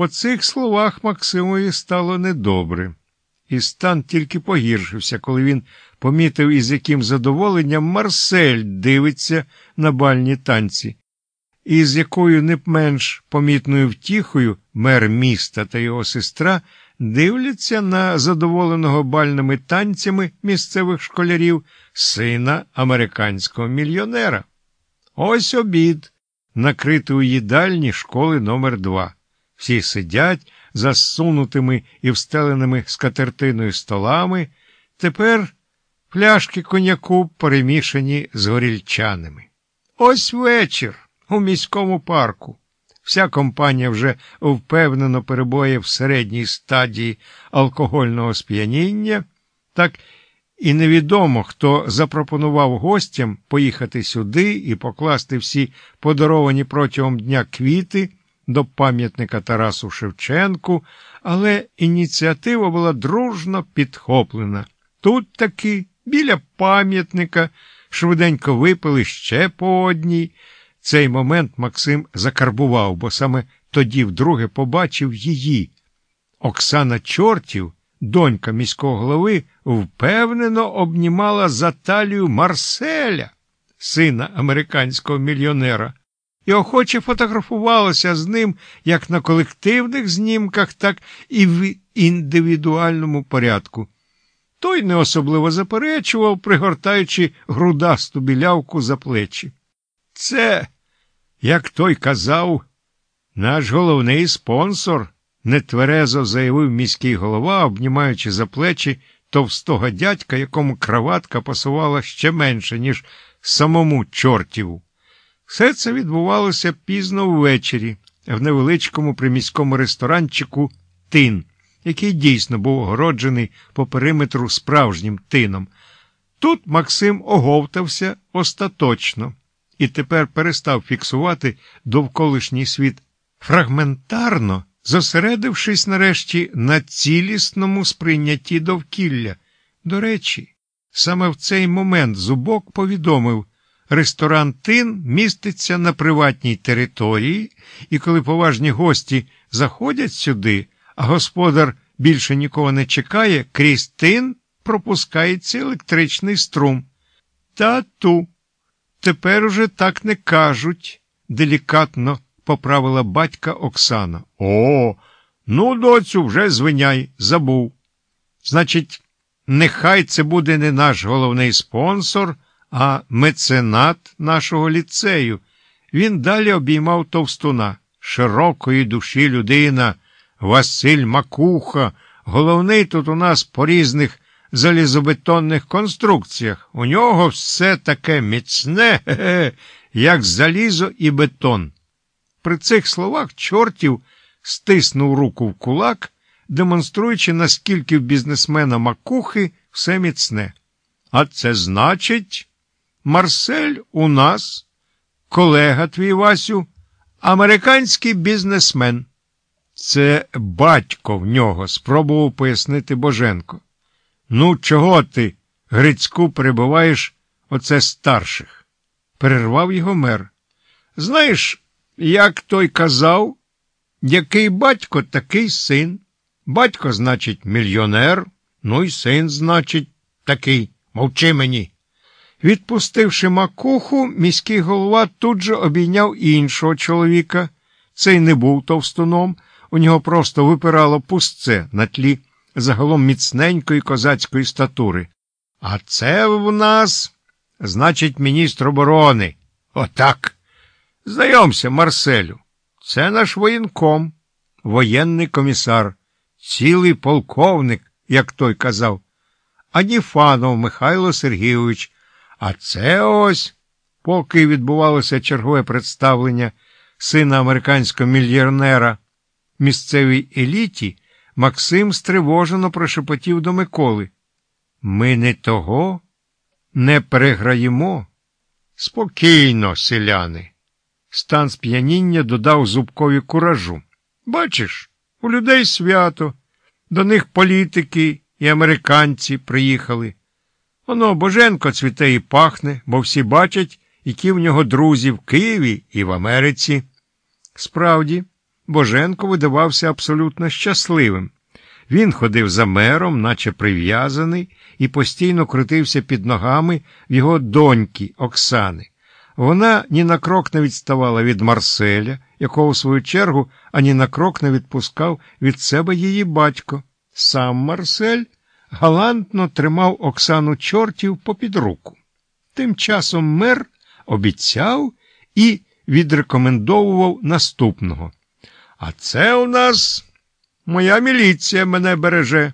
По цих словах Максимові стало недобре, і стан тільки погіршився, коли він помітив, із яким задоволенням Марсель дивиться на бальні танці, і з якою не менш помітною втіхою мер міста та його сестра дивляться на задоволеного бальними танцями місцевих школярів сина американського мільйонера. Ось обід, накритий у їдальні школи номер 2 Всі сидять за зсунутими і встеленими скатертиною столами. Тепер пляшки коньяку перемішані з горільчанами. Ось вечір у міському парку. Вся компанія вже впевнено перебоє в середній стадії алкогольного сп'яніння, так і невідомо, хто запропонував гостям поїхати сюди і покласти всі подаровані протягом дня квіти до пам'ятника Тарасу Шевченку, але ініціатива була дружно підхоплена. Тут таки, біля пам'ятника, швиденько випили ще по одній. Цей момент Максим закарбував, бо саме тоді вдруге побачив її. Оксана Чортів, донька міського голови, впевнено обнімала за талію Марселя, сина американського мільйонера, і охоче фотографувалася з ним як на колективних знімках, так і в індивідуальному порядку. Той не особливо заперечував, пригортаючи грудасту білявку за плечі. Це, як той казав, наш головний спонсор, нетверезо заявив міський голова, обнімаючи за плечі товстого дядька, якому краватка пасувала ще менше, ніж самому чортіву. Все це відбувалося пізно ввечері, в невеличкому приміському ресторанчику Тин, який дійсно був огороджений по периметру справжнім тином. Тут Максим оговтався остаточно і тепер перестав фіксувати довколишній світ фрагментарно, зосередившись нарешті на цілісному сприйнятті довкілля. До речі, саме в цей момент зубок повідомив, ресторан Тин міститься на приватній території, і коли поважні гості заходять сюди, а господар більше нікого не чекає, крізь тин пропускається електричний струм. Тату. Тепер уже так не кажуть, делікатно поправила батька Оксана. О, ну, доцю, вже звиняй, забув. Значить, нехай це буде не наш головний спонсор, а меценат нашого ліцею. Він далі обіймав товстуна. Широкої душі людина, Василь Макуха, головний тут у нас по різних залізобетонних конструкціях. У нього все таке міцне, -ге, як залізо і бетон. При цих словах чортів стиснув руку в кулак, демонструючи, наскільки в бізнесмена макухи все міцне. А це значить, Марсель у нас, колега твій Васю, американський бізнесмен. Це батько в нього, спробував пояснити Боженко. Ну, чого ти, Грицьку, перебуваєш оце старших? перервав його мер. Знаєш, як той казав, який батько, такий син. Батько, значить, мільйонер, ну й син, значить, такий. Мовчи мені. Відпустивши макуху, міський голова тут же обійняв іншого чоловіка. Цей не був товстуном, у нього просто випирало пустце на тлі загалом міцненької козацької статури. А це в нас, значить, міністр оборони. Отак. Знайомся, Марселю. Це наш воєнком, воєнний комісар, цілий полковник, як той казав. Аніфанов Михайло Сергійович. А це ось, поки відбувалося чергове представлення сина американського мільйонера місцевій еліті, Максим стривожено прошепотів до Миколи. Ми не того не переграємо. Спокійно, селяни. Стан сп'яніння додав зубкові куражу. Бачиш, у людей свято, до них політики і американці приїхали. Воно Боженко цвіте і пахне, бо всі бачать, які в нього друзі в Києві і в Америці. Справді, Боженко видавався абсолютно щасливим. Він ходив за мером, наче прив'язаний, і постійно крутився під ногами в його доньки Оксани. Вона ні на крок не відставала від Марселя, якого, в свою чергу, ані на крок не відпускав від себе її батько. Сам Марсель галантно тримав Оксану чортів попід руку. Тим часом мер обіцяв і відрекомендовував наступного. А це у нас моя міліція мене береже.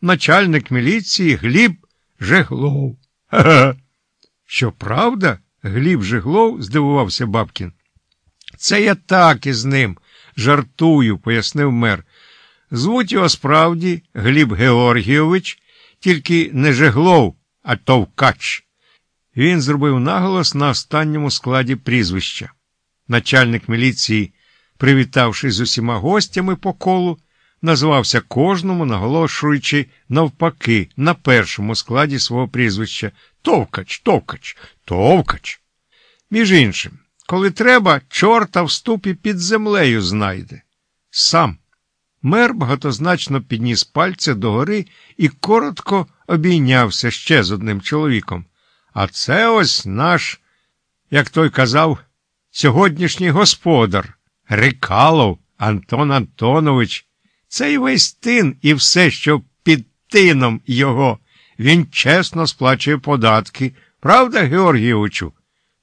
Начальник міліції Гліб Жеглов. Ха-ха. Що правда? Гліб Жеглов, здивувався Бабкін. Це я так із ним жартую, пояснив мер. Звуть його справді Гліб Георгійович, тільки не Жеглов, а Товкач. Він зробив наголос на останньому складі прізвища. Начальник міліції, привітавшись з усіма гостями по колу, назвався кожному, наголошуючи навпаки, на першому складі свого прізвища Товкач, Товкач, Товкач. Між іншим, коли треба, чорта в ступі під землею знайде. Сам. Мер багатозначно підніс пальця догори і коротко обійнявся ще з одним чоловіком. А це ось наш, як той казав, сьогоднішній господар, Рикалов Антон Антонович. Цей весь тин і все, що під тином його. Він чесно сплачує податки. Правда, Георгійовичу?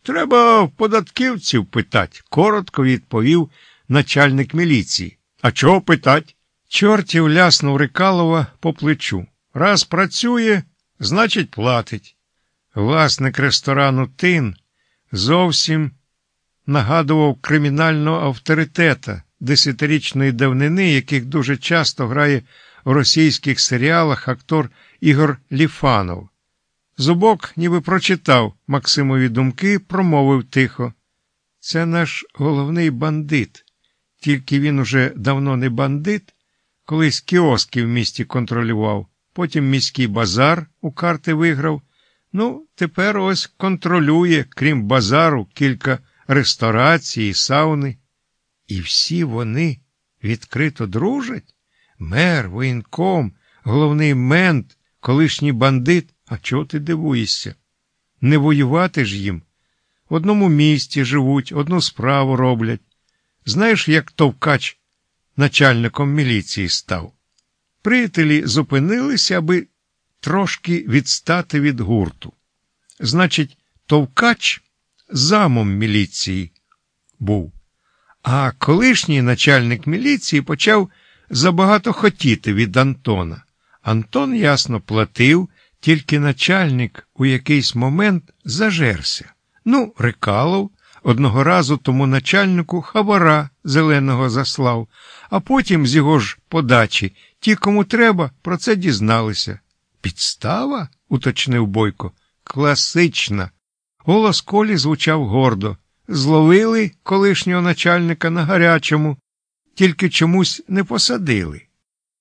Треба в податківців питати, коротко відповів начальник міліції. А чого питать? Чортів ляснув Рикалова по плечу. Раз працює, значить, платить. Власник ресторану Тин зовсім нагадував кримінального авторитета десятирічної давнини, яких дуже часто грає у російських серіалах актор Ігор Ліфанов. Зубок, ніби прочитав Максимові думки, промовив тихо. Це наш головний бандит, тільки він уже давно не бандит, колись кіоски в місті контролював, потім міський базар у карти виграв. Ну, тепер ось контролює, крім базару, кілька ресторацій, сауни. І всі вони відкрито дружать? Мер, воєнком, головний мент, колишній бандит. А чого ти дивуєшся? Не воювати ж їм. В одному місті живуть, одну справу роблять. Знаєш, як товкач начальником міліції став? Приятелі зупинилися, аби трошки відстати від гурту. Значить, товкач замом міліції був. А колишній начальник міліції почав забагато хотіти від Антона. Антон ясно платив, тільки начальник у якийсь момент зажерся. Ну, Рикалов одного разу тому начальнику хабара зеленого заслав, а потім з його ж подачі ті, кому треба, про це дізналися. Підстава? уточнив Бойко. Класична. Голос Колі звучав гордо. Зловили колишнього начальника на гарячому, тільки чомусь не посадили.